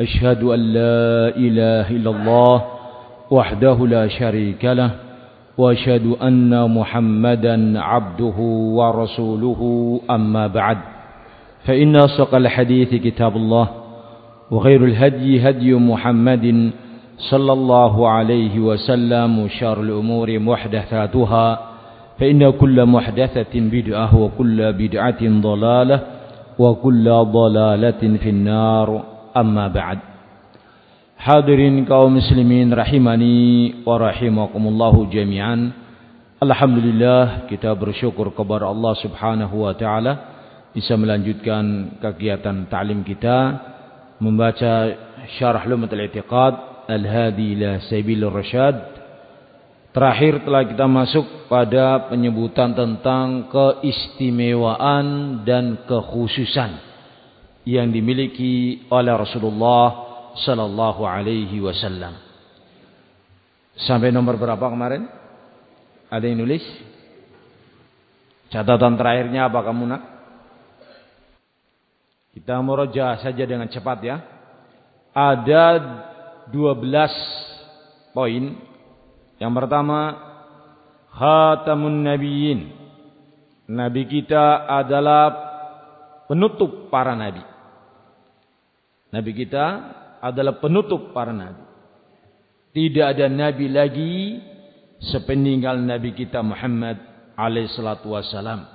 أشهد أن لا إله إلا الله وحده لا شريك له وأشهد أن محمدا عبده ورسوله أما بعد. فإن أصدق الحديث كتاب الله وغير الهدي هدي محمد صلى الله عليه وسلم وشار الأمور محدثاتها فإن كل محدثة بدعة وكل بدعة ضلالة وكل ضلالة في النار. Amma ba'd. Hadirin kaum muslimin rahimani wa rahimakumullahu jami'an. Alhamdulillah kita bersyukur kepada Allah subhanahu wa ta'ala Bisa melanjutkan kegiatan ta'lim kita Membaca syarah lumat al-i'tiqad Al-Hadi ila Sabil Rashad Terakhir telah kita masuk pada penyebutan tentang keistimewaan dan kekhususan yang dimiliki oleh Rasulullah sallallahu alaihi wasallam. Sampai nomor berapa kemarin? Ada yang nulis? Catatan terakhirnya apa kamu nak? Kita meroja saja dengan cepat ya. Ada 12 poin. Yang pertama, Khatamun Nabiyyin. Nabi kita adalah penutup para nabi. Nabi kita adalah penutup para nabi. Tidak ada nabi lagi sepeninggal nabi kita Muhammad alaihissalatu wassalam.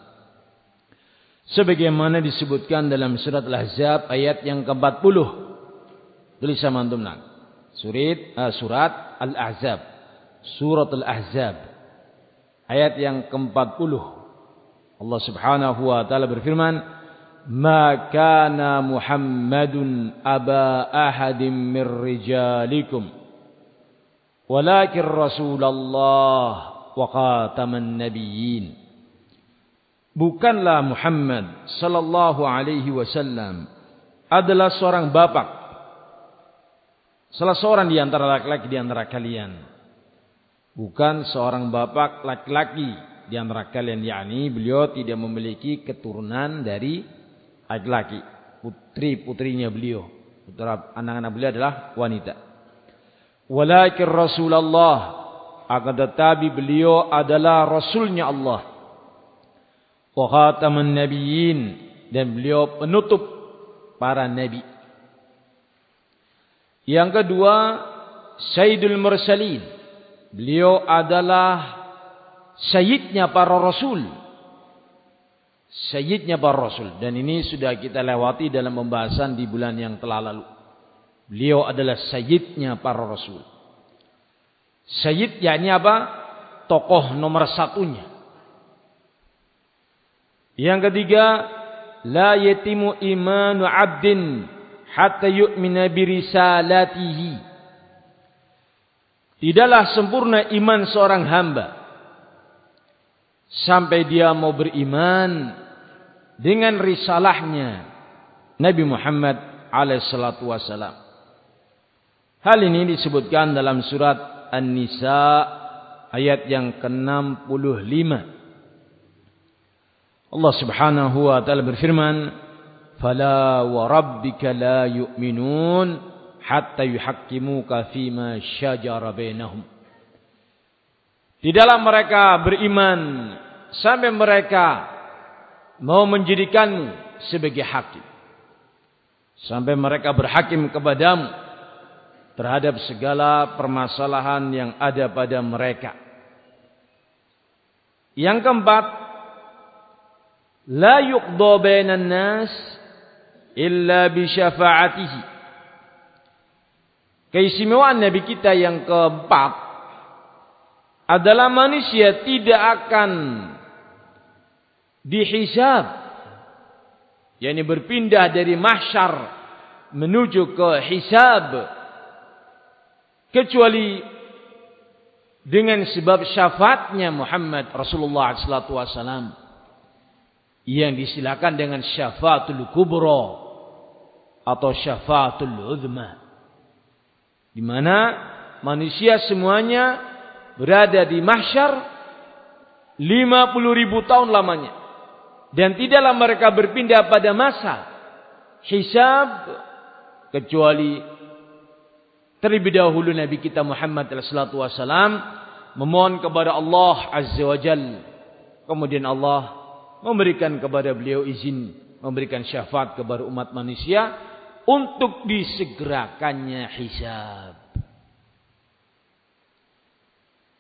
Sebagaimana disebutkan dalam surat Al-Ahzab ayat yang ke-40. Tulis sama antum nak. Surat uh, surat Al-Ahzab. Surat Al-Ahzab. Ayat yang ke-40. Allah Subhanahu wa taala berfirman, Ma kana Muhammadun aba ahadin min rijalikum. Walakin Rasulullah wa qataman nabiyyin. Bukanlah Muhammad sallallahu alaihi wasallam adalah seorang bapak. Salah seorang di antara laki-laki di antara kalian. Bukan seorang bapak laki-laki di antara kalian. Yakni beliau tidak memiliki keturunan dari laki-laki, putri-putrinya beliau. Putra anak-anak beliau adalah wanita. Walakin Rasulullah akan tetapi beliau adalah rasulnya Allah. Wa khataman nabiyyin dan beliau penutup para nabi. Yang kedua, Sayyidul Mursalin. Beliau adalah sayyidnya para rasul Sayyidnya para Rasul. Dan ini sudah kita lewati dalam pembahasan di bulan yang telah lalu. Beliau adalah Sayyidnya para Rasul. Sayyid yakni apa? Tokoh nomor satunya. Yang ketiga, La yatimu imanu abdin hatta yu'mina birisalatihi. Tidaklah sempurna iman seorang hamba sampai dia mau beriman dengan risalahnya Nabi Muhammad alaihissalatu wassalam. Hal ini disebutkan dalam surat An-Nisa ayat yang ke-65. Allah Subhanahu wa taala berfirman, "Fala wa rabbika la yu'minun hatta yuhaqqimuka fima shajara bainahum." Di dalam mereka beriman sampai mereka mau menjadikanmu sebagai hakim. Sampai mereka berhakim kepadamu terhadap segala permasalahan yang ada pada mereka. Yang keempat, la yuqda bainan nas illa bi syafaatihi. Keistimewaan Nabi kita yang keempat adalah manusia tidak akan dihisab. Yakni berpindah dari mahsyar menuju ke hisab. Kecuali dengan sebab syafaatnya Muhammad Rasulullah wasallam. Yang disilakan dengan syafaatul kubra atau syafaatul uzma. Di mana manusia semuanya berada di mahsyar 50 ribu tahun lamanya. Dan tidaklah mereka berpindah pada masa hisab kecuali terlebih dahulu Nabi kita Muhammad sallallahu wasallam memohon kepada Allah azza wajal kemudian Allah memberikan kepada beliau izin memberikan syafaat kepada umat manusia untuk disegerakannya hisab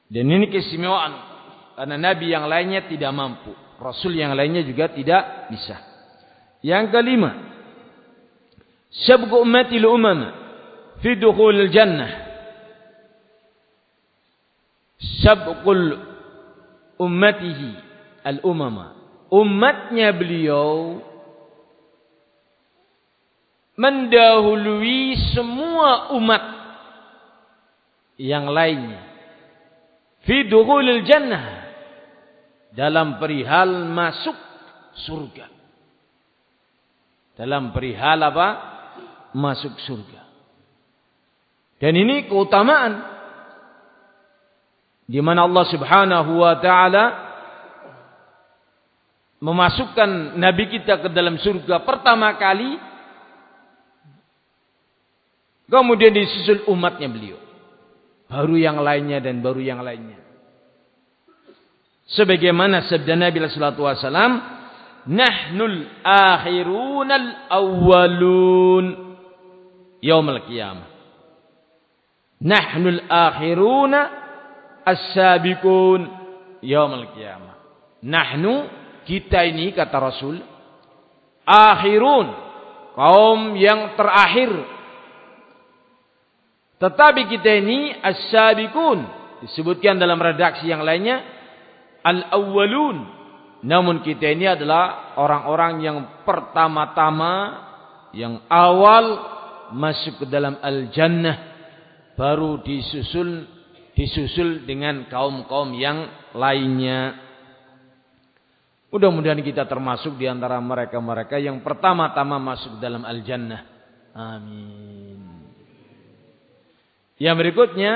dan ini keistimewaan. Karena nabi yang lainnya tidak mampu. Rasul yang lainnya juga tidak bisa. Yang kelima. Sabqu ummati al-umam fi dukhul al-jannah. Sabqul ummatihi al-umama. Umatnya beliau mendahului semua umat yang lainnya fi dukhulil jannah. Dalam perihal masuk surga. Dalam perihal apa? Masuk surga. Dan ini keutamaan. Di mana Allah Subhanahu wa taala memasukkan nabi kita ke dalam surga pertama kali kemudian disusul umatnya beliau baru yang lainnya dan baru yang lainnya. Sebagaimana sabda Nabi sallallahu alaihi wasallam nahnul akhirunal awwalun yaumil qiyamah. Nahnul akhiruna as-sabiqun yaumil qiyamah. Nahnu kita ini kata Rasul akhirun kaum yang terakhir tetapi kita ini as-sabiqun disebutkan dalam redaksi yang lainnya al-awwalun namun kita ini adalah orang-orang yang pertama-tama yang awal masuk ke dalam al-jannah baru disusul disusul dengan kaum-kaum yang lainnya Mudah-mudahan kita termasuk di antara mereka-mereka yang pertama-tama masuk dalam al-jannah. Amin. Yang berikutnya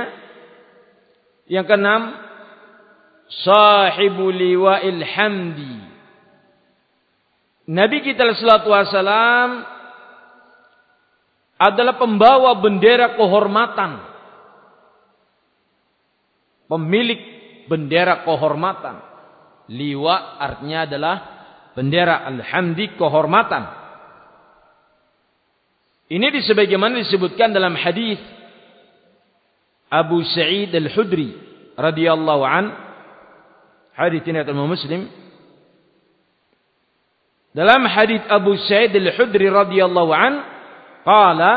yang keenam sahibu liwa'il hamdi. Nabi kita sallallahu wasallam adalah pembawa bendera kehormatan. Pemilik bendera kehormatan. Liwa artinya adalah bendera alhamdi kehormatan. Ini disebagaimana disebutkan dalam hadis Abu Sa'id Al-Hudri radhiyallahu an hadis ini adalah Muslim dalam hadis Abu Sa'id Al-Hudri radhiyallahu an qala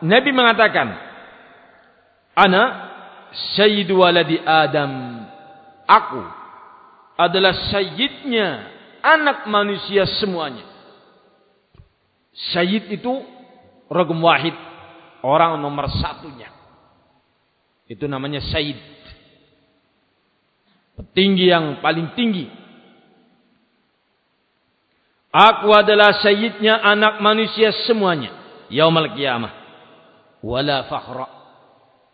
Nabi mengatakan ana sayyidu waladi Adam aku adalah sayyidnya anak manusia semuanya. Sayyid itu ragam wahid. Orang nomor satunya. Itu namanya sayyid. Petinggi yang paling tinggi. Aku adalah sayyidnya anak manusia semuanya. Yaumal qiyamah. Wala fakhra.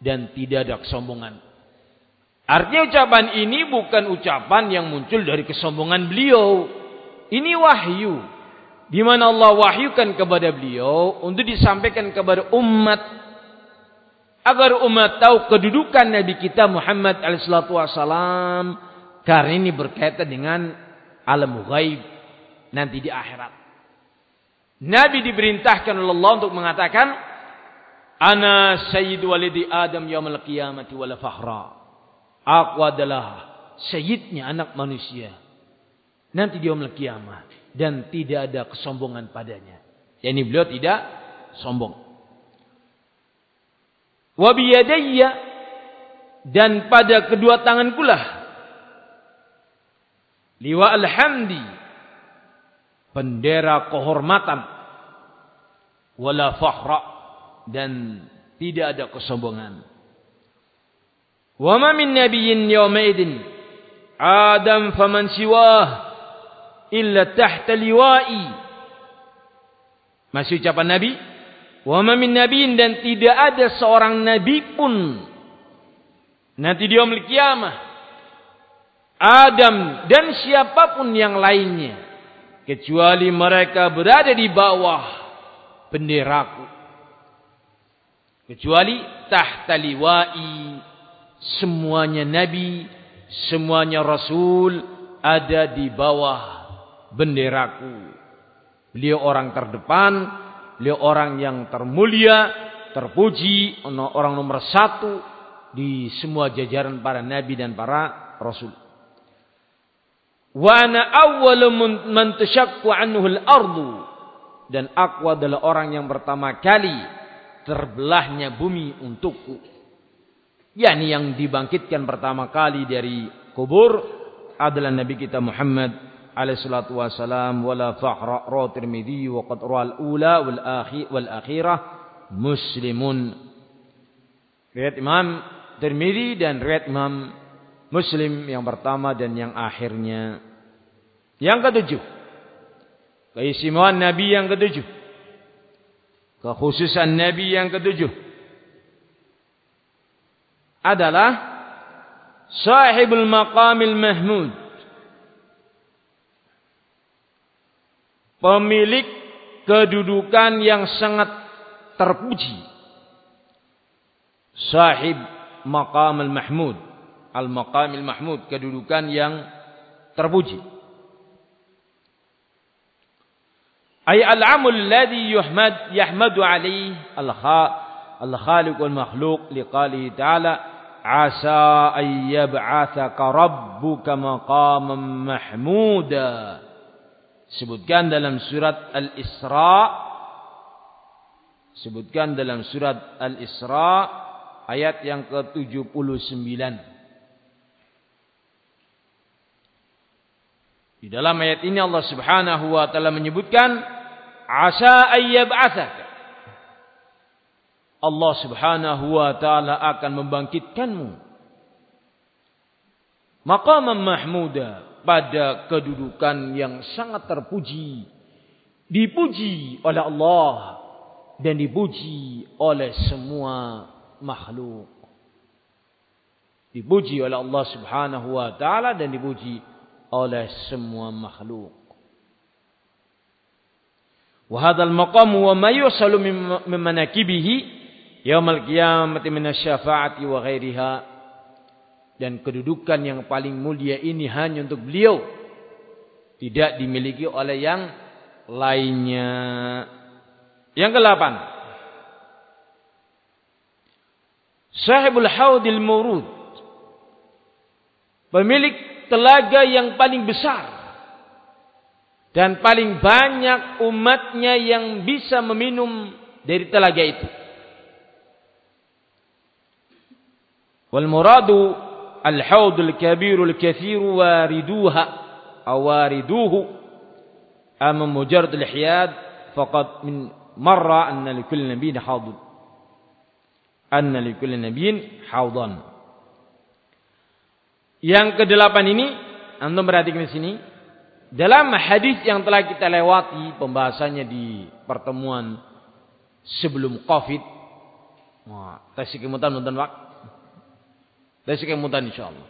Dan tidak ada kesombongan. Artinya ucapan ini bukan ucapan yang muncul dari kesombongan beliau. Ini wahyu. Di mana Allah wahyukan kepada beliau untuk disampaikan kepada umat agar umat tahu kedudukan Nabi kita Muhammad SAW karena ini berkaitan dengan alam ghaib nanti di akhirat. Nabi diperintahkan oleh Allah untuk mengatakan ana sayyid walidi adam yaumil qiyamati wala fakhra. Aku adalah sayyidnya anak manusia. Nanti dia yaumul kiamah. Dan tidak ada kesombongan padanya. Yani beliau tidak sombong. Wabiyadayya. Dan pada kedua tangan pula. Liwa alhamdi. Bendera kehormatan. Wala fakhra. Dan tidak ada kesombongan. Wa ma min nabiyyin yawma idin Adam faman siwah illa tahta liwa'i. Masih ucapan Nabi, wa ma min nabiyyin dan tidak ada seorang nabi pun. Nanti di yaumul kiamah. Adam dan siapapun yang lainnya. Kecuali mereka berada di bawah benderaku kecuali tahta liwa'i semuanya nabi semuanya rasul ada di bawah benderaku. Beliau orang terdepan beliau orang yang termulia terpuji orang nomor satu di semua jajaran para nabi dan para rasul. Wa ana awwalu man tashaqqu anhu al-ardu. Dan aku adalah orang yang pertama kali terbelahnya bumi untukku. Yakni yang dibangkitkan pertama kali dari kubur adalah Nabi kita Muhammad alaihi salatu wasalam wala fahra ra tirmidzi wa qad ra ula wal akhir wal akhirah muslimun. Riwayat Imam Tirmidzi dan riwayat Imam Muslim yang pertama dan yang akhirnya. Yang ketujuh keistimewaan Nabi yang ketujuh kekhususan Nabi yang ketujuh adalah sahibul maqamil mahmud pemilik kedudukan yang sangat terpuji. Sahib maqamil mahmud al maqamil mahmud kedudukan yang terpuji. Ay al amul ladhi yuhmad yahmadu alaihi al kha al-khaliq wal makhluq liqali ta'ala asa ay yab'athaka rabbuka maqaman mahmuda sebutkan dalam surat al-isra. Sebutkan dalam surat al-isra ayat yang ke-79. Di dalam ayat ini Allah Subhanahu wa taala menyebutkan asa ay yab'athaka. Allah subhanahu wa ta'ala akan membangkitkanmu. Maqamam mahmuda pada kedudukan yang sangat terpuji. Dipuji oleh Allah dan dipuji oleh semua makhluk. Dipuji oleh Allah subhanahu wa ta'ala dan dipuji oleh semua makhluk. Wahadal maqam wa ma yusalu min manakibihi yaumul qiyamati minasyafaati wa ghairiha dan kedudukan yang paling mulia ini hanya untuk beliau. Tidak dimiliki oleh yang lainnya. Yang ke-8 sahibul haudil murud pemilik telaga yang paling besar. Dan paling banyak umatnya yang bisa meminum dari telaga itu al-haudul kabirul kathiru wariduha awariduhu am mujarrad al-hiyad faqad min marra anna li kulli nabiyyin haudun anna li kulli nabiyyin haudan yang kedelapan ini antum perhatikan di sini. Dalam hadis yang telah kita lewati pembahasannya di pertemuan sebelum covid. Wah tasik kemutan nonton waktu dari sekian mutan insyaAllah.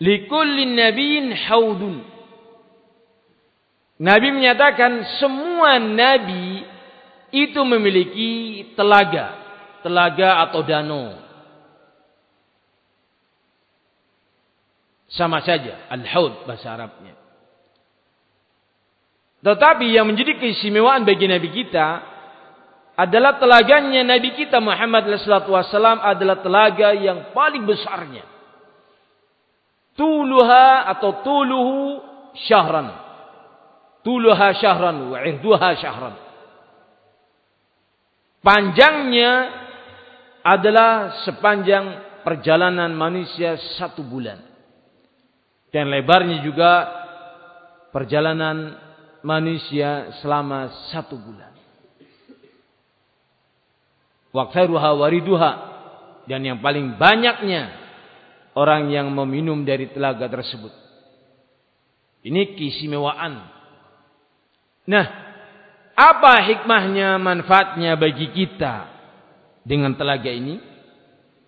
Likullin nabiin haudun. Nabi menyatakan semua nabi itu memiliki telaga. Telaga atau danau. Sama saja. Al-haud bahasa Arabnya. Tetapi yang menjadi keistimewaan bagi Nabi kita adalah telaganya Nabi kita Muhammad SAW adalah telaga yang paling besarnya. Tuluha atau tuluhu syahran. Tuluha syahran wa irduha syahran. Panjangnya adalah sepanjang perjalanan manusia satu bulan. Dan lebarnya juga perjalanan manusia selama satu bulan waksaruha wariduha dan yang paling banyaknya orang yang meminum dari telaga tersebut. Ini keistimewaan. Nah, apa hikmahnya, manfaatnya bagi kita dengan telaga ini?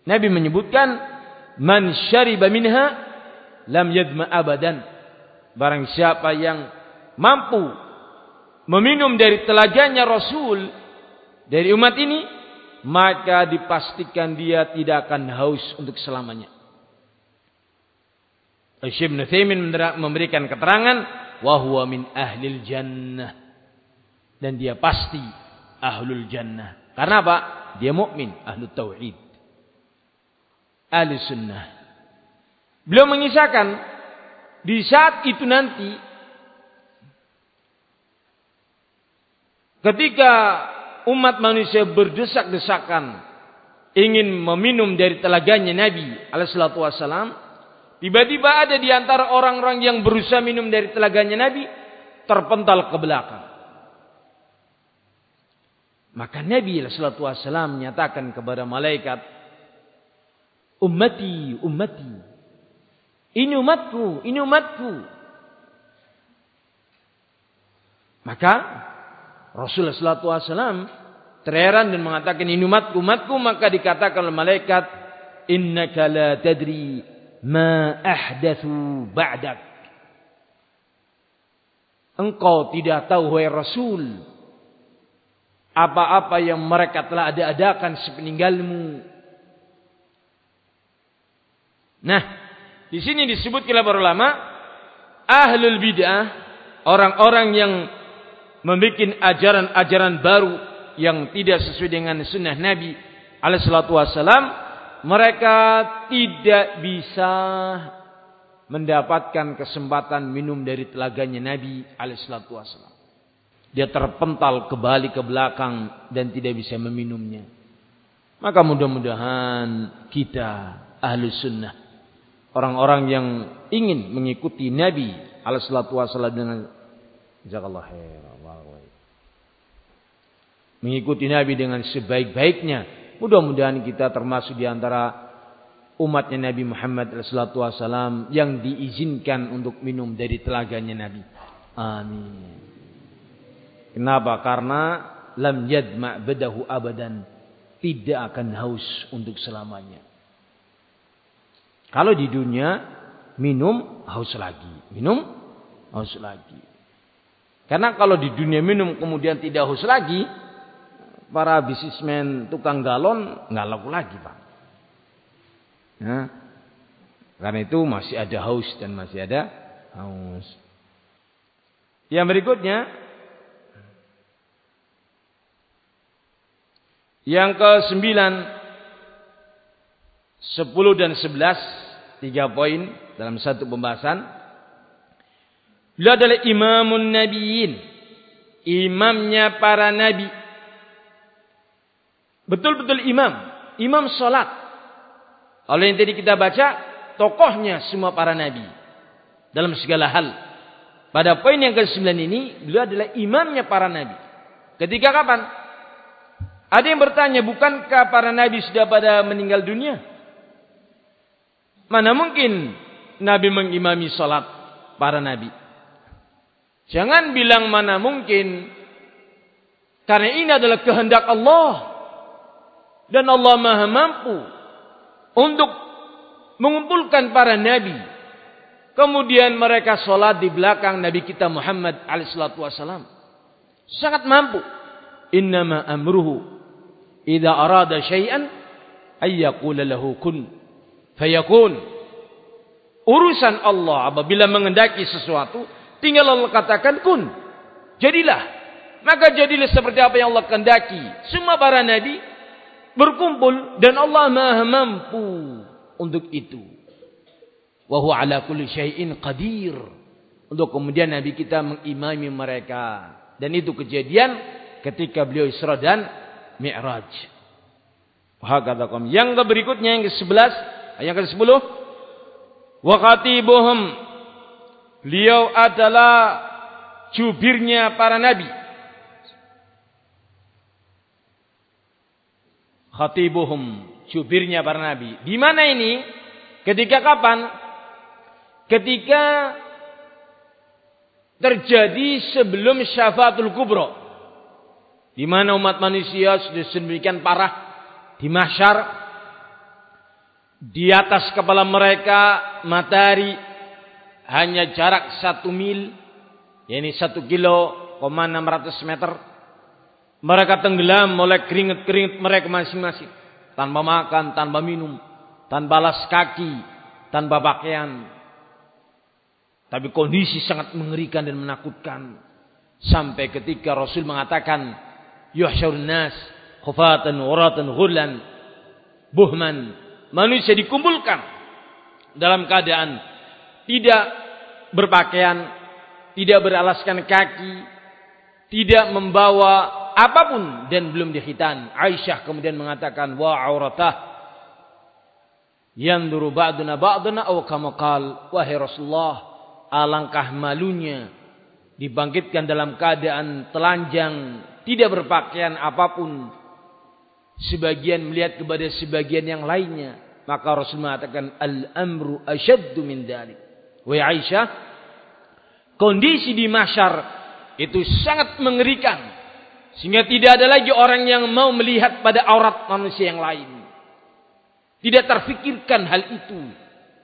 Nabi menyebutkan, Man syariba minha, lam yadma abadan. Barang siapa yang mampu meminum dari telaganya Rasul dari umat ini, maka dipastikan dia tidak akan haus untuk selamanya. Ibn Thaymin memberikan keterangan wahwa min ahlil jannah dan dia pasti ahlul jannah. Karena apa? Dia mukmin, ahlu tauhid. Ahli sunnah. Beliau mengisahkan di saat itu nanti ketika umat manusia berdesak-desakan ingin meminum dari telaganya Nabi alaihi salatu wasalam Tiba-tiba ada di antara orang-orang yang berusaha minum dari telaganya Nabi terpental ke belakang. Maka Nabi sallallahu alaihi wasallam menyatakan kepada malaikat, "Ummati, ummati. Ini umatku, ini umatku." Maka Rasulullah sallallahu alaihi wasallam terheran dan mengatakan, "Ini umatku, umatku." Maka dikatakan oleh malaikat, "Innaka la tadri ma ahdathu ba'dak. Engkau tidak tahu wahai rasul apa-apa yang mereka telah ada-adakan sepeninggalmu. Nah di sini disebut oleh para ulama ahlul bid'ah orang-orang yang membuat ajaran-ajaran baru yang tidak sesuai dengan sunnah Nabi alaihi salatu wasallam mereka tidak bisa mendapatkan kesempatan minum dari telaganya Nabi alaihissalatu wassalam. Dia terpental kembali ke belakang dan tidak bisa meminumnya. Maka mudah-mudahan kita ahli sunnah. Orang-orang yang ingin mengikuti Nabi alaihissalatu wassalam dengan Jazakallah khair. Mengikuti Nabi dengan sebaik-baiknya Mudah-mudahan kita termasuk di antara umatnya Nabi Muhammad SAW yang diizinkan untuk minum dari telaganya Nabi. Amin. Kenapa? Karena lam yadma bedahu abadan tidak akan haus untuk selamanya. Kalau di dunia minum haus lagi, minum haus lagi. Karena kalau di dunia minum kemudian tidak haus lagi, para bisnismen tukang galon nggak laku lagi pak. Ya. Karena itu masih ada haus dan masih ada haus. Yang berikutnya yang ke sembilan, sepuluh dan sebelas tiga poin dalam satu pembahasan. Beliau adalah imamun nabiyin, imamnya para nabi Betul-betul imam. Imam salat. Kalau yang tadi kita baca, tokohnya semua para nabi. Dalam segala hal. Pada poin yang ke-9 ini, beliau adalah imamnya para nabi. Ketika kapan? Ada yang bertanya, bukankah para nabi sudah pada meninggal dunia? Mana mungkin nabi mengimami salat para nabi? Jangan bilang mana mungkin. Karena ini adalah kehendak Allah dan Allah Maha mampu untuk mengumpulkan para nabi. Kemudian mereka solat di belakang Nabi kita Muhammad alaihissalatu wassalam. Sangat mampu. Innama amruhu idza arada syai'an ay lahu kun fayakun. Urusan Allah apabila mengendaki sesuatu, tinggal Allah katakan kun. Jadilah. Maka jadilah seperti apa yang Allah kehendaki. Semua para nabi berkumpul dan Allah Maha mampu untuk itu. Wa huwa ala kulli syai'in qadir. Untuk kemudian Nabi kita mengimami mereka. Dan itu kejadian ketika beliau Isra dan Mi'raj. Hakatakum. Yang berikutnya yang ke-11, yang ke-10. Wa khatibuhum. Beliau adalah jubirnya para nabi. Khatibuhum jubirnya para nabi. Di mana ini? Ketika kapan? Ketika terjadi sebelum syafaatul kubro. Di mana umat manusia sudah sedemikian parah di mahsyar. Di atas kepala mereka matahari hanya jarak satu mil. yakni satu kilo, enam ratus meter. Mereka tenggelam oleh keringat-keringat mereka masing-masing. Tanpa makan, tanpa minum, tanpa alas kaki, tanpa pakaian. Tapi kondisi sangat mengerikan dan menakutkan. Sampai ketika Rasul mengatakan, Yuhsyarun nas, khufatan, uratan, ghullan, buhman. Manusia dikumpulkan dalam keadaan tidak berpakaian, tidak beralaskan kaki, tidak membawa apapun dan belum dikhitan. Aisyah kemudian mengatakan wa auratah yanduru ba'duna ba'duna aw kama qal wahai Rasulullah alangkah malunya dibangkitkan dalam keadaan telanjang tidak berpakaian apapun sebagian melihat kepada sebagian yang lainnya. Maka Rasul mengatakan al-amru asyaddu min dalik wahai Aisyah kondisi di mahsyar itu sangat mengerikan Sehingga tidak ada lagi orang yang mau melihat pada aurat manusia yang lain. Tidak terfikirkan hal itu.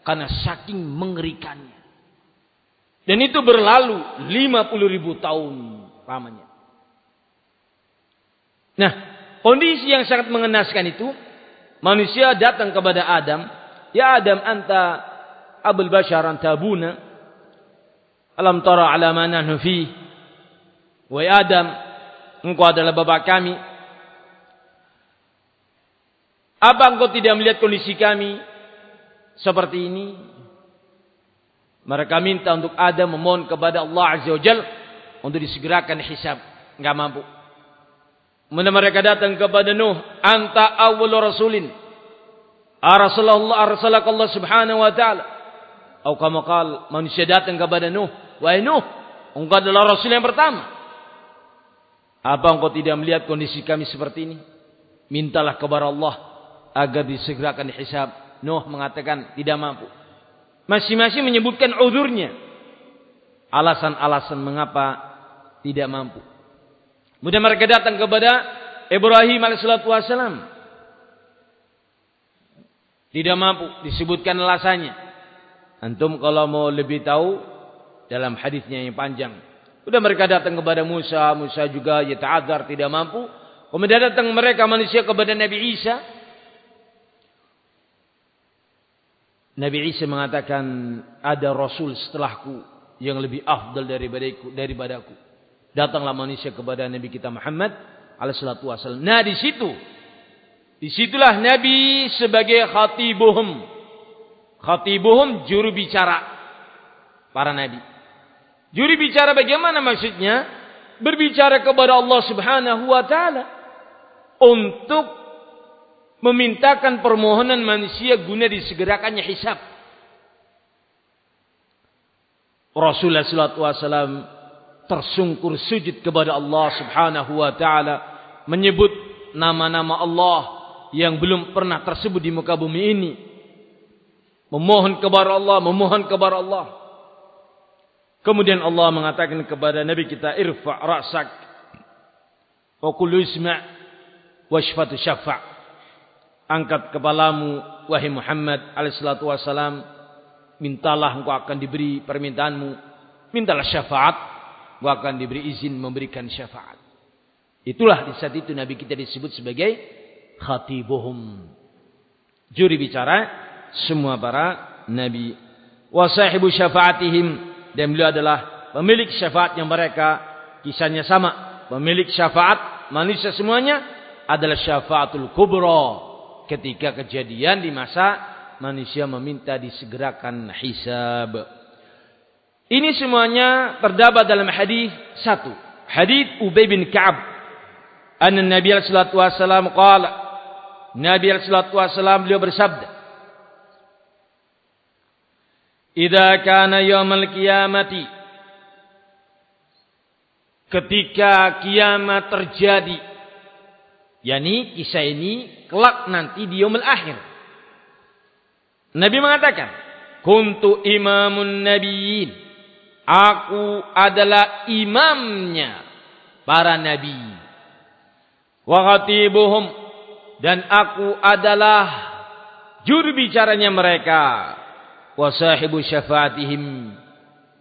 Karena saking mengerikannya. Dan itu berlalu 50 ribu tahun lamanya. Nah, kondisi yang sangat mengenaskan itu. Manusia datang kepada Adam. Ya Adam anta abul basharan tabuna. Alam tara ala manahnu fi. Wahai Adam, engkau adalah bapak kami. Apa engkau tidak melihat kondisi kami seperti ini? Mereka minta untuk Adam memohon kepada Allah Azza wa Jal untuk disegerakan hisab. Enggak mampu. Kemudian mereka datang kepada Nuh. Anta awal rasulin. Arasulullah arsalakallah subhanahu wa ta'ala. Atau kamu kal manusia datang kepada Nuh. Wahai Nuh. Engkau adalah rasul yang pertama. Apa engkau tidak melihat kondisi kami seperti ini? Mintalah kepada Allah agar disegerakan hisab. Nuh mengatakan tidak mampu. Masing-masing menyebutkan udurnya. Alasan-alasan mengapa tidak mampu. Kemudian mereka datang kepada Ibrahim AS. Tidak mampu disebutkan alasannya. Antum kalau mau lebih tahu dalam hadisnya yang panjang. Sudah mereka datang kepada Musa, Musa juga ya ta'adzar tidak mampu. Kemudian datang mereka manusia kepada Nabi Isa. Nabi Isa mengatakan ada rasul setelahku yang lebih afdal daripadaku daripadaku. Datanglah manusia kepada Nabi kita Muhammad alaihi salatu wasallam. Nah di situ disitulah Nabi sebagai khatibuhum. Khatibuhum juru bicara para nabi. Juri bicara bagaimana maksudnya? Berbicara kepada Allah subhanahu wa ta'ala. Untuk memintakan permohonan manusia guna disegerakannya hisab. Rasulullah SAW tersungkur sujud kepada Allah subhanahu wa ta'ala. Menyebut nama-nama Allah yang belum pernah tersebut di muka bumi ini. Memohon kepada Allah, memohon kepada Allah. Kemudian Allah mengatakan kepada Nabi kita irfa' ra'sak wa qul isma' washfatu syafa' angkat kepalamu wahai Muhammad alaihi salatu wasalam mintalah engkau akan diberi permintaanmu. Mintalah syafaat engkau akan diberi izin memberikan syafaat. Itulah di saat itu Nabi kita disebut sebagai khatibuhum. Juri bicara semua para nabi. Wa sahibu syafaatihim dan beliau adalah pemilik syafaat yang mereka kisahnya sama. Pemilik syafaat manusia semuanya adalah syafaatul kubra. Ketika kejadian di masa manusia meminta disegerakan hisab. Ini semuanya terdapat dalam hadis satu. Hadis Ubay bin Ka'ab. Anna Nabi sallallahu alaihi wasallam qala. Nabi sallallahu alaihi wasallam beliau bersabda Idza kana yaumul qiyamati ketika kiamat terjadi yakni kisah ini kelak nanti di yaumul akhir Nabi mengatakan, "Kuntu imamun nabiyyin." Aku adalah imamnya para nabi. Wa khatibuhum dan aku adalah juru bicaranya mereka. Wa sahibu syafaatihim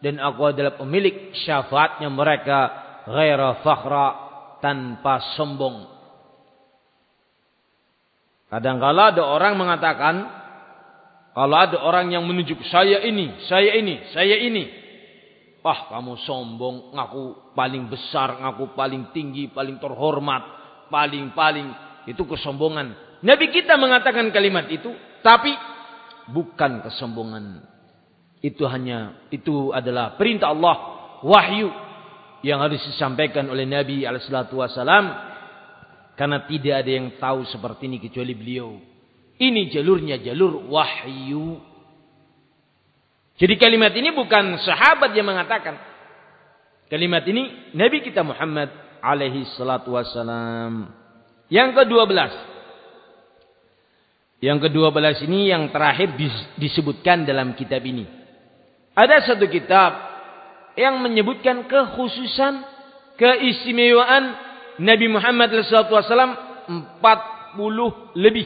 dan aku adalah pemilik syafaatnya mereka ghaira fakhra tanpa sombong. Kadang-kala ada orang mengatakan kalau ada orang yang menunjuk saya ini, saya ini, saya ini. Wah, kamu sombong, ngaku paling besar, ngaku paling tinggi, paling terhormat, paling-paling itu kesombongan. Nabi kita mengatakan kalimat itu, tapi bukan kesombongan. Itu hanya itu adalah perintah Allah, wahyu yang harus disampaikan oleh Nabi alaihi wasallam karena tidak ada yang tahu seperti ini kecuali beliau. Ini jalurnya jalur wahyu. Jadi kalimat ini bukan sahabat yang mengatakan. Kalimat ini Nabi kita Muhammad alaihi salatu wassalam. Yang kedua belas. Yang kedua belas ini yang terakhir disebutkan dalam kitab ini. Ada satu kitab yang menyebutkan kekhususan, keistimewaan Nabi Muhammad SAW 40 lebih.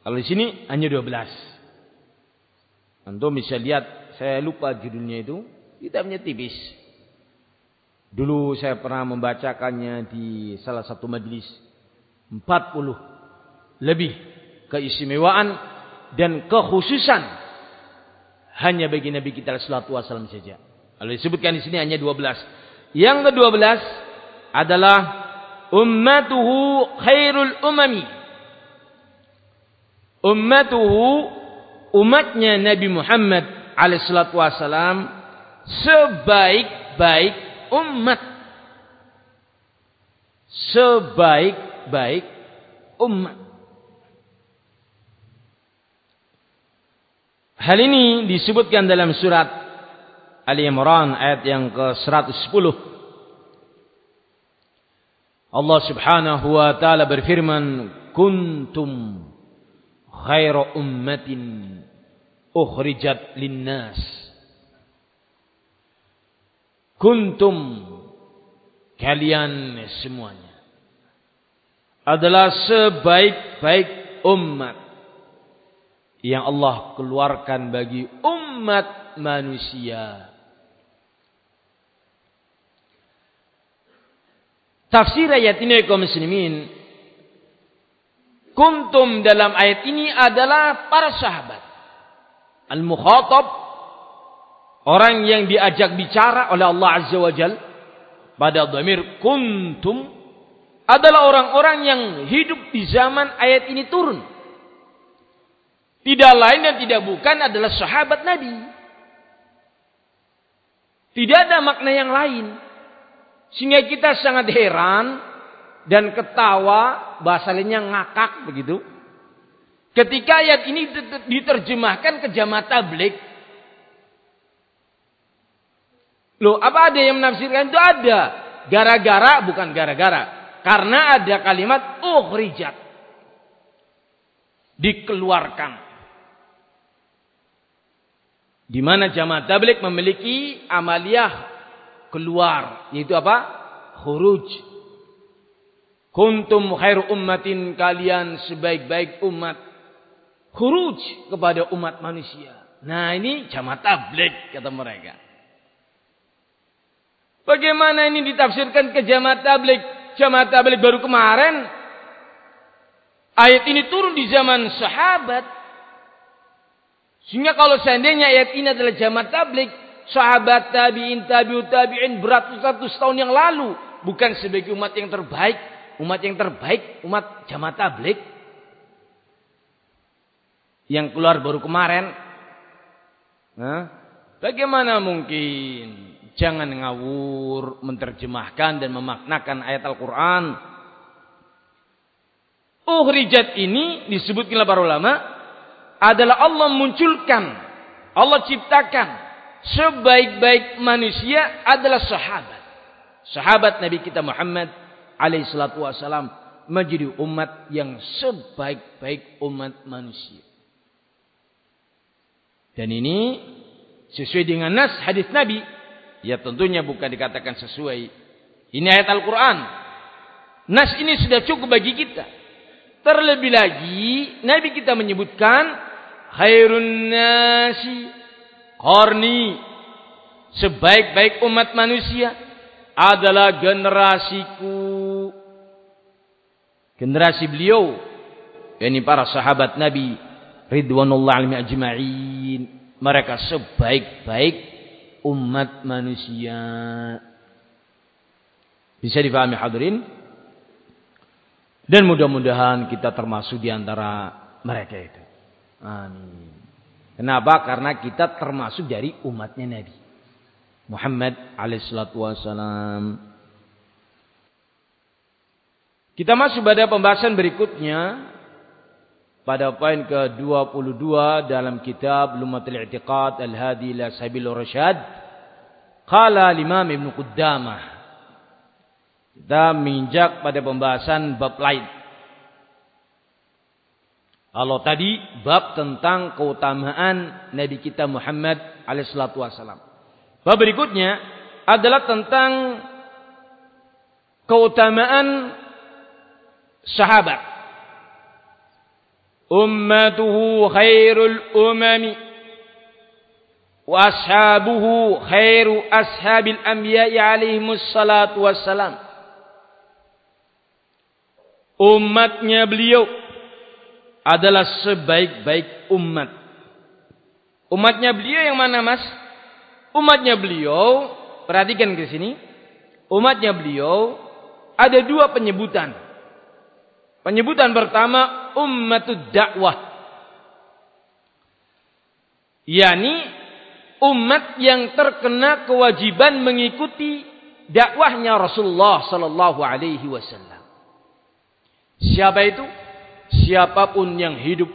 Kalau di sini hanya 12. Antum bisa lihat, saya lupa judulnya itu, kitabnya tipis. Dulu saya pernah membacakannya di salah satu majlis 40 lebih keistimewaan dan kekhususan hanya bagi Nabi kita sallallahu alaihi wasallam saja. Kalau disebutkan di sini hanya 12. Yang kedua belas adalah ummatuhu khairul umami. Ummatuhu umatnya Nabi Muhammad alaihissalatu wassalam sebaik-baik umat. Sebaik-baik umat. Hal ini disebutkan dalam surat Ali Imran ayat yang ke-110. Allah Subhanahu wa taala berfirman, "Kuntum khaira ummatin ukhrijat lin-nas." Kuntum kalian semuanya adalah sebaik-baik umat yang Allah keluarkan bagi umat manusia. Tafsir ayat ini kaum muslimin kuntum dalam ayat ini adalah para sahabat. Al-mukhatab orang yang diajak bicara oleh Allah Azza wa Jal pada dhamir kuntum adalah orang-orang yang hidup di zaman ayat ini turun. Tidak lain dan tidak bukan adalah sahabat Nabi. Tidak ada makna yang lain. Sehingga kita sangat heran dan ketawa, bahasa lainnya ngakak begitu. Ketika ayat ini diterjemahkan ke jamaah tablik. Loh, apa ada yang menafsirkan itu ada? Gara-gara bukan gara-gara. Karena ada kalimat ukhrijat. Dikeluarkan. Di mana jamaah tablik memiliki amaliyah keluar yaitu apa? Khuruj. Kuntum khair ummatin kalian sebaik-baik umat. Khuruj kepada umat manusia. Nah ini jamaah tabligh kata mereka. Bagaimana ini ditafsirkan ke jamaah tabligh? Jamaah tabligh baru kemarin ayat ini turun di zaman sahabat sehingga kalau seandainya ayat ini adalah jamaah tabligh sahabat tabi'in tabi'ut tabi'in beratus-ratus tahun yang lalu bukan sebagai umat yang terbaik umat yang terbaik umat jamaah tablik. Yang keluar baru kemarin. Nah, bagaimana mungkin? Jangan ngawur menerjemahkan dan memaknakan ayat Al-Quran. Uhrijat ini disebutkan oleh para ulama adalah Allah munculkan Allah ciptakan sebaik-baik manusia adalah sahabat. Sahabat Nabi kita Muhammad alaihi salatu wasalam menjadi umat yang sebaik-baik umat manusia. Dan ini sesuai dengan nas hadis Nabi. Ya tentunya bukan dikatakan sesuai. Ini ayat Al-Quran. Nas ini sudah cukup bagi kita. Terlebih lagi Nabi kita menyebutkan khairun nasi qarni sebaik-baik umat manusia adalah generasiku. Generasi beliau yakni para sahabat Nabi ridwanullah alaihi ajma'in. Mereka sebaik-baik umat manusia. Bisa difahami hadirin? Dan mudah-mudahan kita termasuk di antara mereka itu amin kenapa karena kita termasuk dari umatnya Nabi Muhammad alaihi salatu wasallam kita masuk pada pembahasan berikutnya pada poin ke-22 dalam kitab Lumatul I'tiqad Al-Hadi ila Sabil Rasyad. Qala Imam Ibn Qudamah. Kita menginjak pada pembahasan bab lain. Kalau tadi bab tentang keutamaan Nabi kita Muhammad alaihissalatu wassalam. Bab berikutnya adalah tentang keutamaan sahabat. Ummatuhu khairul umami. Wa ashabuhu khairu ashabil anbiya'i alaihimus salatu wassalam. Umatnya beliau adalah sebaik-baik umat. Umatnya beliau yang mana mas? Umatnya beliau, perhatikan ke sini. Umatnya beliau ada dua penyebutan. Penyebutan pertama ummatud dakwah. Yani umat yang terkena kewajiban mengikuti dakwahnya Rasulullah sallallahu alaihi wasallam. Siapa itu? Siapapun yang hidup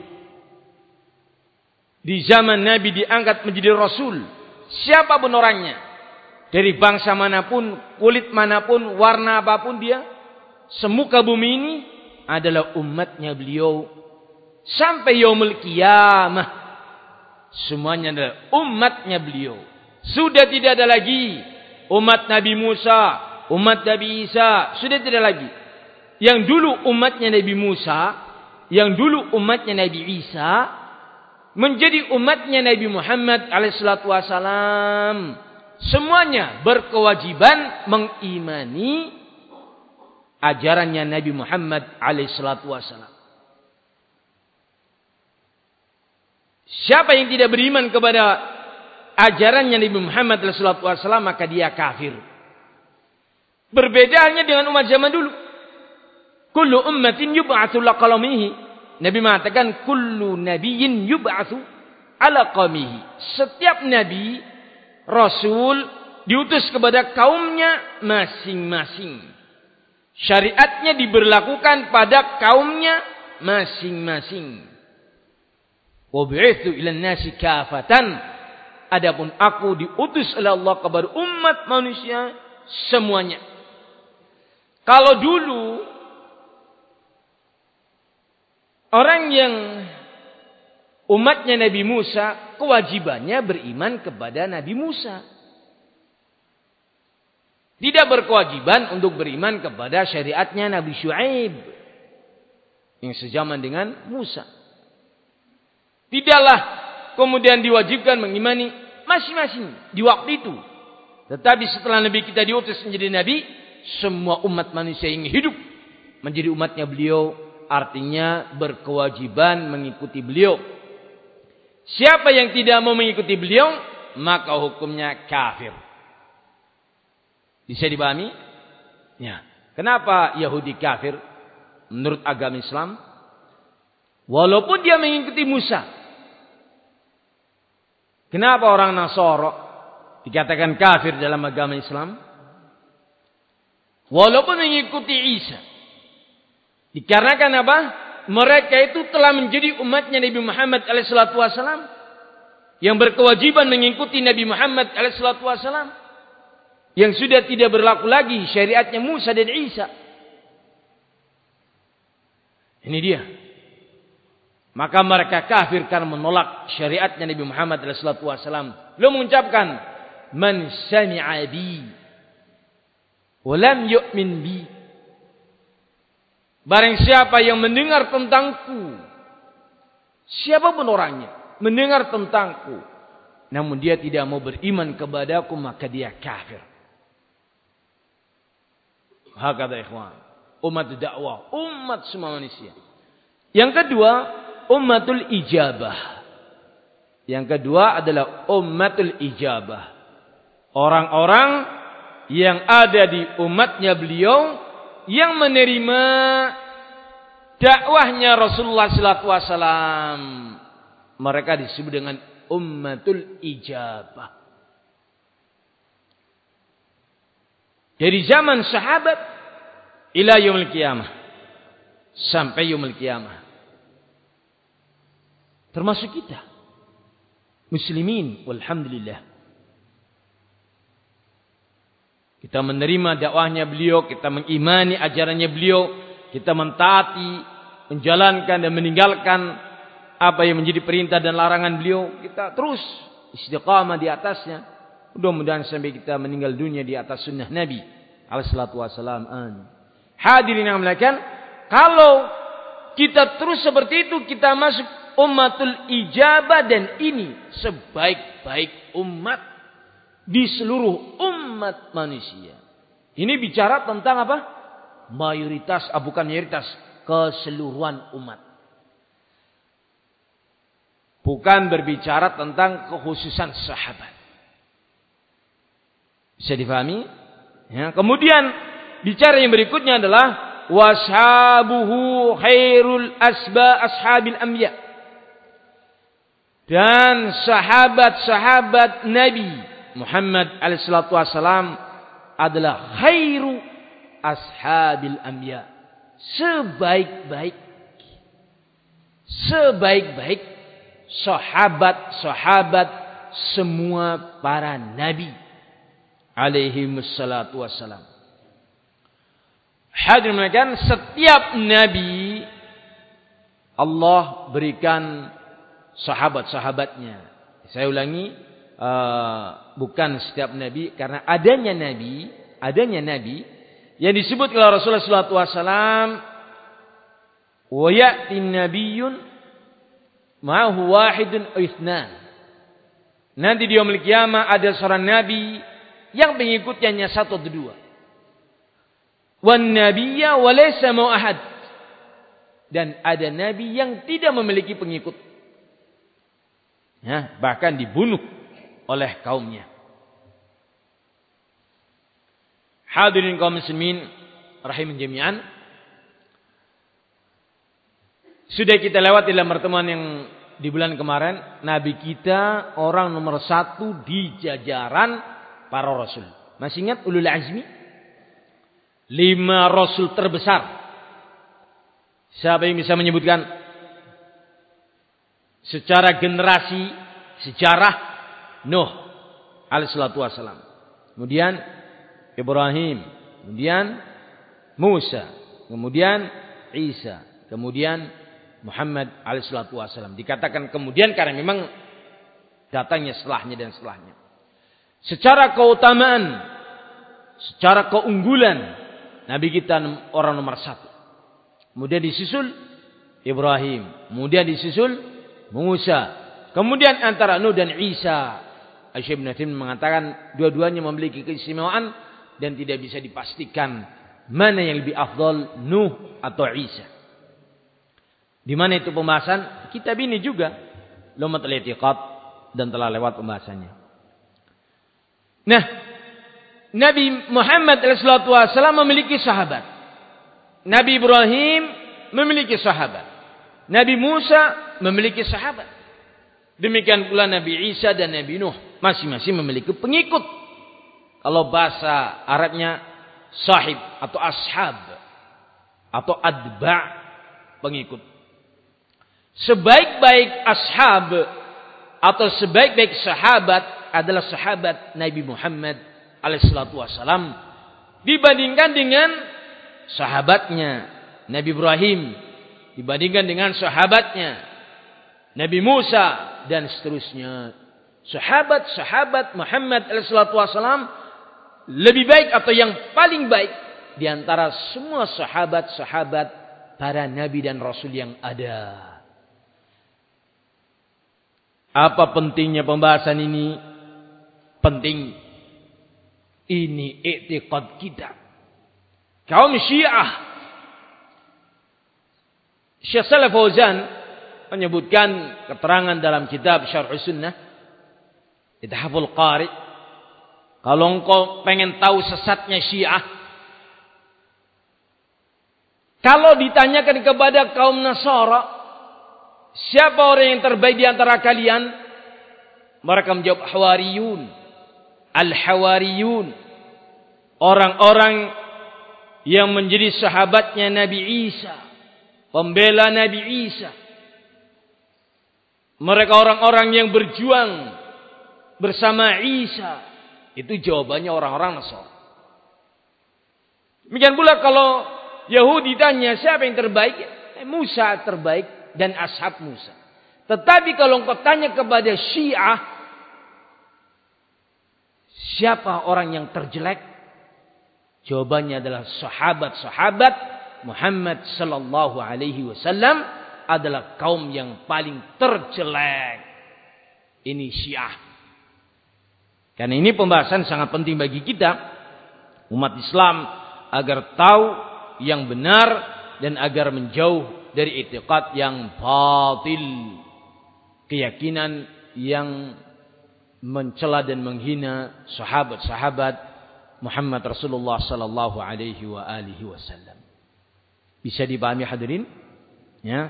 di zaman Nabi diangkat menjadi rasul, siapapun orangnya, dari bangsa manapun, kulit manapun, warna apapun dia, semuka bumi ini adalah umatnya beliau. Sampai yaumul qiyamah semuanya adalah umatnya beliau. Sudah tidak ada lagi umat Nabi Musa umat Nabi Isa sudah tidak lagi. Yang dulu umatnya Nabi Musa yang dulu umatnya Nabi Isa menjadi umatnya Nabi Muhammad alaihissalatu wassalam semuanya berkewajiban mengimani ajarannya Nabi Muhammad alaihissalatu wassalam. Siapa yang tidak beriman kepada ajarannya Nabi Muhammad alaihissalatu wassalam maka dia kafir. Berbeda halnya dengan umat zaman dulu. Kullu ummatin yub'atsu laqalamihi. Nabi mengatakan kullu nabiyyin yub'atsu ala qaumihi. Setiap nabi, rasul diutus kepada kaumnya masing-masing syariatnya diberlakukan pada kaumnya masing-masing. Wa bi'itsu ila nasi kafatan. Adapun aku diutus oleh Allah kepada umat manusia semuanya. Kalau dulu orang yang umatnya Nabi Musa kewajibannya beriman kepada Nabi Musa. Tidak berkewajiban untuk beriman kepada syariatnya Nabi Shu'aib. Yang sejaman dengan Musa. Tidaklah kemudian diwajibkan mengimani masing-masing di waktu itu. Tetapi setelah Nabi kita diutus menjadi Nabi. Semua umat manusia yang hidup menjadi umatnya beliau. Artinya berkewajiban mengikuti beliau. Siapa yang tidak mau mengikuti beliau. Maka hukumnya kafir. Bisa dipahami? Ya. Kenapa Yahudi kafir menurut agama Islam? Walaupun dia mengikuti Musa. Kenapa orang Nasoro dikatakan kafir dalam agama Islam? Walaupun mengikuti Isa. Dikarenakan apa? Mereka itu telah menjadi umatnya Nabi Muhammad SAW. Yang berkewajiban mengikuti Nabi Muhammad SAW yang sudah tidak berlaku lagi syariatnya Musa dan Isa. Ini dia. Maka mereka kafir karena menolak syariatnya Nabi Muhammad SAW. Lalu mengucapkan, Man sami'a bi, walam yu'min bi. Barang siapa yang mendengar tentangku, siapapun orangnya, mendengar tentangku, namun dia tidak mau beriman kepadaku, maka dia kafir. Hakata ikhwan umat dakwah, umat semua manusia. Yang kedua, ummatul ijabah. Yang kedua adalah ummatul ijabah. Orang-orang yang ada di umatnya beliau yang menerima dakwahnya Rasulullah sallallahu alaihi wasallam. Mereka disebut dengan ummatul ijabah. Dari zaman sahabat ila yaumil qiyamah sampai yaumil qiyamah termasuk kita muslimin walhamdulillah kita menerima dakwahnya beliau kita mengimani ajarannya beliau kita mentaati menjalankan dan meninggalkan apa yang menjadi perintah dan larangan beliau kita terus istiqamah di atasnya. Mudah-mudahan sampai kita meninggal dunia di atas sunnah nabi alaihi salatu wasalam amin. Hadirin yang melakukan, kalau kita terus seperti itu, kita masuk umatul ijabah dan ini sebaik-baik umat di seluruh umat manusia. Ini bicara tentang apa? Mayoritas, ah, bukan mayoritas, keseluruhan umat. Bukan berbicara tentang kekhususan sahabat. Bisa difahami? Ya, kemudian bicara yang berikutnya adalah washabuhu khairul asba ashabil anbiya dan sahabat-sahabat Nabi Muhammad alaihi salatu wasalam adalah khairu ashabil anbiya sebaik-baik sebaik-baik sahabat-sahabat semua para nabi alaihi wassalatu wassalam Hadir menekan setiap nabi Allah berikan sahabat-sahabatnya. Saya ulangi, uh, bukan setiap nabi karena adanya nabi, adanya nabi yang disebut oleh Rasulullah sallallahu alaihi wasallam wa ya'ti nabiyyun ma'ahu wahidun ithnan. Nanti di yaumul kiamah ada seorang nabi yang pengikutnya satu atau dua. Wan nabiyya wa laysa ahad. Dan ada nabi yang tidak memiliki pengikut. Ya bahkan dibunuh oleh kaumnya hadirin kaum muslimin rahimin jami'an sudah kita lewat dalam pertemuan yang di bulan kemarin nabi kita orang nomor satu di jajaran para rasul masih ingat ulul azmi lima rasul terbesar. Siapa yang bisa menyebutkan? Secara generasi, sejarah Nuh alaihissalatu wassalam. Kemudian Ibrahim, kemudian Musa, kemudian Isa, kemudian Muhammad alaihissalatu wassalam. Dikatakan kemudian karena memang datangnya setelahnya dan setelahnya. Secara keutamaan, secara keunggulan, Nabi kita orang nomor satu. Kemudian disusul Ibrahim. Kemudian disusul Musa. Kemudian antara Nuh dan Isa. Aisyah bin Nadim mengatakan dua-duanya memiliki keistimewaan dan tidak bisa dipastikan mana yang lebih afdal Nuh atau Isa. Di mana itu pembahasan? Kitab ini juga Lumat al-I'tiqad dan telah lewat pembahasannya. Nah, Nabi Muhammad SAW memiliki sahabat. Nabi Ibrahim memiliki sahabat. Nabi Musa memiliki sahabat. Demikian pula Nabi Isa dan Nabi Nuh. Masing-masing memiliki pengikut. Kalau bahasa Arabnya sahib atau ashab. Atau adba' pengikut. Sebaik-baik ashab atau sebaik-baik sahabat adalah sahabat Nabi Muhammad alaihissalatu wassalam dibandingkan dengan sahabatnya Nabi Ibrahim, dibandingkan dengan sahabatnya Nabi Musa dan seterusnya. Sahabat-sahabat Muhammad wasallam lebih baik atau yang paling baik di antara semua sahabat-sahabat para nabi dan rasul yang ada. Apa pentingnya pembahasan ini? Penting. Ini i'tiqad kita. Kaum syiah. Syekh Saleh Fauzan menyebutkan keterangan dalam kitab Syarh Sunnah Ithaful Qari kalau engkau pengen tahu sesatnya Syiah kalau ditanyakan kepada kaum Nasara siapa orang yang terbaik di antara kalian mereka menjawab Hawariyun Al-Hawariyun orang-orang yang menjadi sahabatnya Nabi Isa pembela Nabi Isa. Mereka orang-orang yang berjuang bersama Isa. Itu jawabannya orang-orang Nasrani. Demikian pula kalau Yahudi tanya siapa yang terbaik? Eh, Musa terbaik dan ashab Musa. Tetapi kalau engkau tanya kepada Syiah, siapa orang yang terjelek? Jawabannya adalah sahabat-sahabat Muhammad sallallahu alaihi wasallam adalah kaum yang paling terjelek. Ini Syiah. Karena ini pembahasan sangat penting bagi kita umat Islam agar tahu yang benar dan agar menjauh dari itiqad yang batil. Keyakinan yang mencela dan menghina sahabat-sahabat Muhammad Rasulullah sallallahu alaihi wa alihi wasallam. Bisa dipahami hadirin? Ya.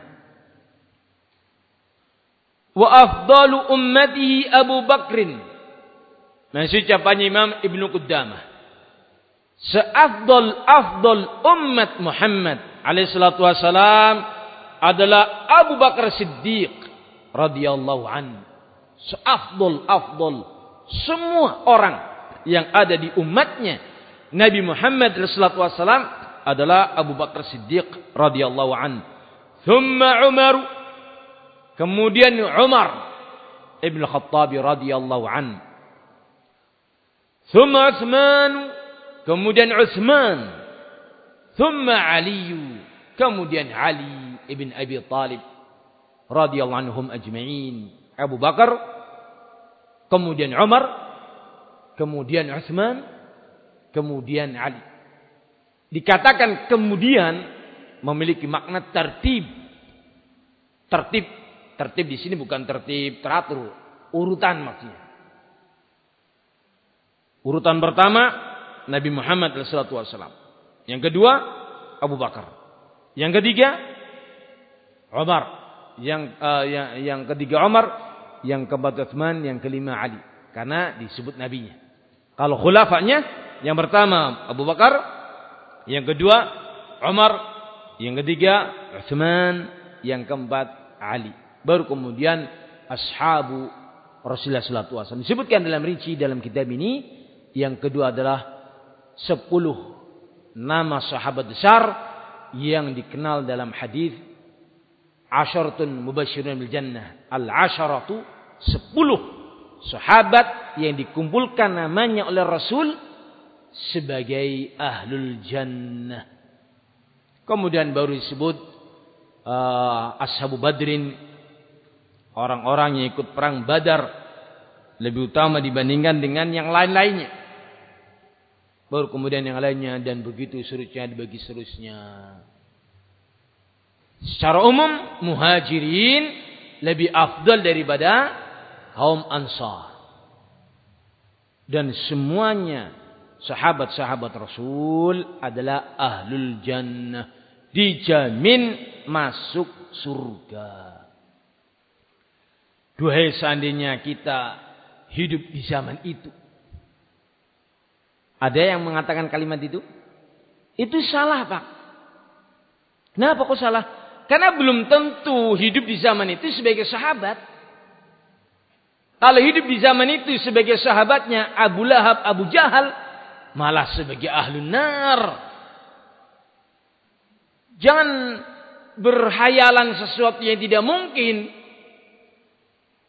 Wa afdalu ummatihi Abu Bakrin. Maksud ucapan Imam Ibn Qudamah. Seafdal afdal umat Muhammad alaihi salatu wasalam adalah Abu Bakar Siddiq radhiyallahu an. Seafdal afdal semua orang yang ada di umatnya Nabi Muhammad alaihi salatu wasalam adalah Abu Bakar Siddiq radhiyallahu an. Thumma Umar. Kemudian Umar Ibn Khattab radhiyallahu an. Thumma Uthman. Kemudian Uthman. Thumma Ali. Kemudian Ali Ibn Abi Talib radhiyallahu anhum ajma'in. Abu Bakar. Kemudian Umar. Kemudian Uthman. Kemudian Ali dikatakan kemudian memiliki makna tertib. Tertib, tertib di sini bukan tertib teratur, urutan maksudnya. Urutan pertama Nabi Muhammad SAW. Yang kedua Abu Bakar. Yang ketiga Umar. Yang uh, yang, yang ketiga Umar, yang keempat Utsman, yang kelima Ali. Karena disebut nabinya. Kalau khulafanya yang pertama Abu Bakar, yang kedua Umar, yang ketiga Uthman, yang keempat Ali. Baru kemudian ashabu Rasulullah sallallahu wasallam. Disebutkan dalam rinci dalam kitab ini yang kedua adalah sepuluh nama sahabat besar yang dikenal dalam hadis asyaratun mubasyirun bil jannah. Al asyaratu sepuluh sahabat yang dikumpulkan namanya oleh Rasul sebagai ahlul jannah. Kemudian baru disebut uh, ashabu badrin. Orang-orang yang ikut perang badar. Lebih utama dibandingkan dengan yang lain-lainnya. Baru kemudian yang lainnya dan begitu seterusnya dibagi seterusnya. Secara umum muhajirin lebih afdal daripada kaum ansar. Dan semuanya sahabat-sahabat Rasul adalah ahlul jannah. Dijamin masuk surga. Duhai seandainya kita hidup di zaman itu. Ada yang mengatakan kalimat itu? Itu salah pak. Kenapa kok salah? Karena belum tentu hidup di zaman itu sebagai sahabat. Kalau hidup di zaman itu sebagai sahabatnya Abu Lahab, Abu Jahal, malah sebagai ahlu nar. Jangan berhayalan sesuatu yang tidak mungkin.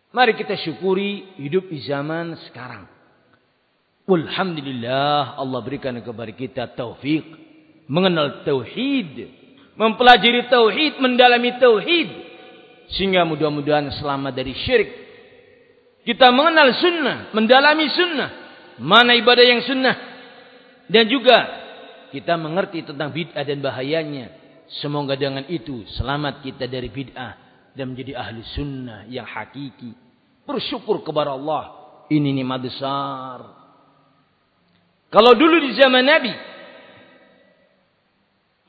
Mari kita syukuri hidup di zaman sekarang. Alhamdulillah Allah berikan kepada kita taufik mengenal tauhid, mempelajari tauhid, mendalami tauhid sehingga mudah-mudahan selamat dari syirik. Kita mengenal sunnah, mendalami sunnah, mana ibadah yang sunnah dan juga kita mengerti tentang bid'ah dan bahayanya. Semoga dengan itu selamat kita dari bid'ah dan menjadi ahli sunnah yang hakiki. Bersyukur kepada Allah. Ini nikmat besar. Kalau dulu di zaman Nabi,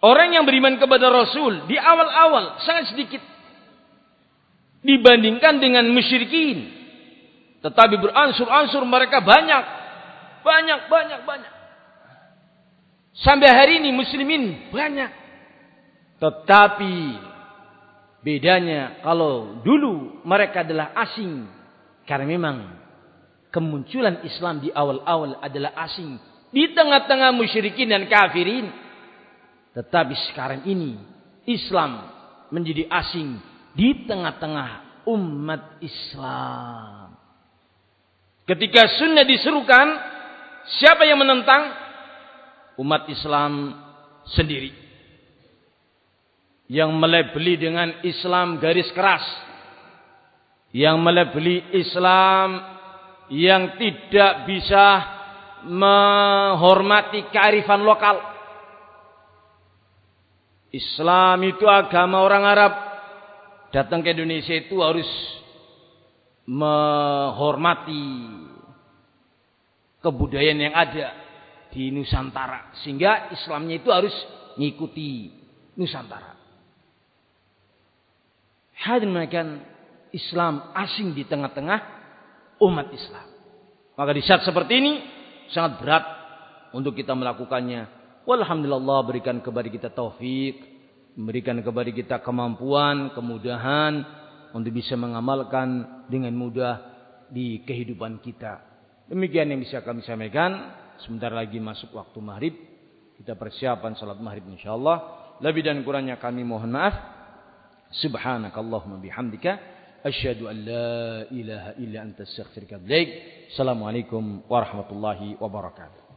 orang yang beriman kepada Rasul di awal-awal sangat sedikit dibandingkan dengan musyrikin. Tetapi beransur-ansur mereka banyak, banyak, banyak, banyak. Sampai hari ini muslimin banyak. Tetapi bedanya kalau dulu mereka adalah asing. Karena memang kemunculan Islam di awal-awal adalah asing di tengah-tengah musyrikin dan kafirin. Tetapi sekarang ini Islam menjadi asing di tengah-tengah umat Islam. Ketika sunnah diserukan, siapa yang menentang? Umat Islam sendiri. Yang melebeli dengan Islam garis keras. Yang melebeli Islam yang tidak bisa menghormati kearifan lokal. Islam itu agama orang Arab. Datang ke Indonesia itu harus menghormati kebudayaan yang ada di Nusantara. Sehingga Islamnya itu harus mengikuti Nusantara. Hadirin menaikkan Islam asing di tengah-tengah umat Islam. Maka di saat seperti ini sangat berat untuk kita melakukannya. Walhamdulillah berikan kepada kita taufik, memberikan kepada kita kemampuan, kemudahan untuk bisa mengamalkan dengan mudah di kehidupan kita. Demikian yang bisa kami sampaikan. Sebentar lagi masuk waktu maghrib. Kita persiapan salat maghrib insyaAllah. Lebih dan kurangnya kami mohon maaf. سبحانك اللهم بحمدك أشهد أن لا إله إلا أنت استغفرك السلام عليكم ورحمة الله وبركاته